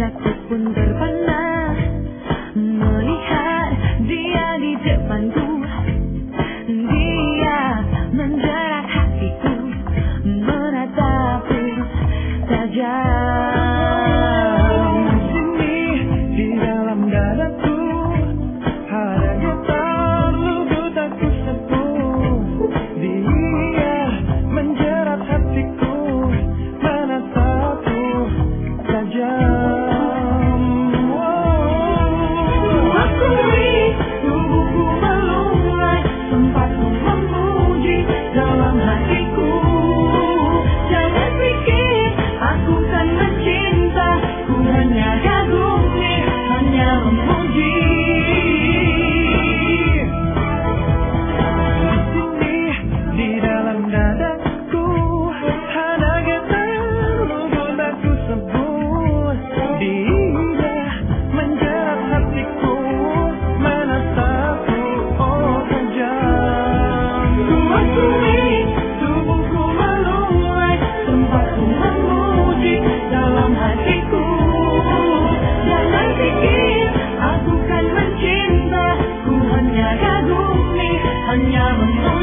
一對半，對不？Thank you.